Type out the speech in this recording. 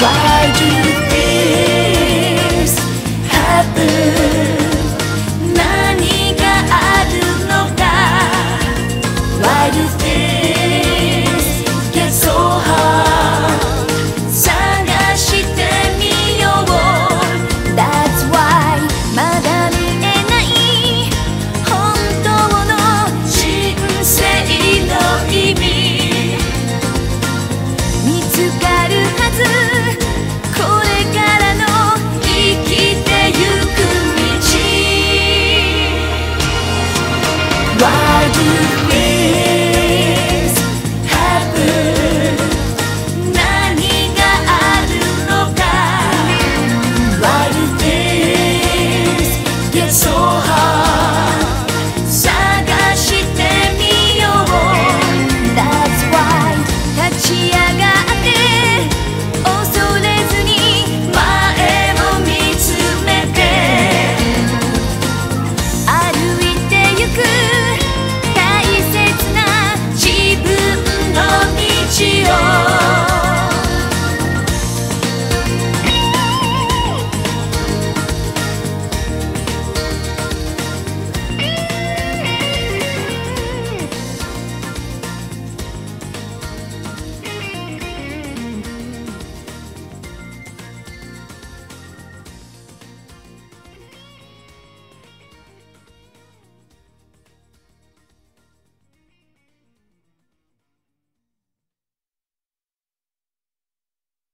再聚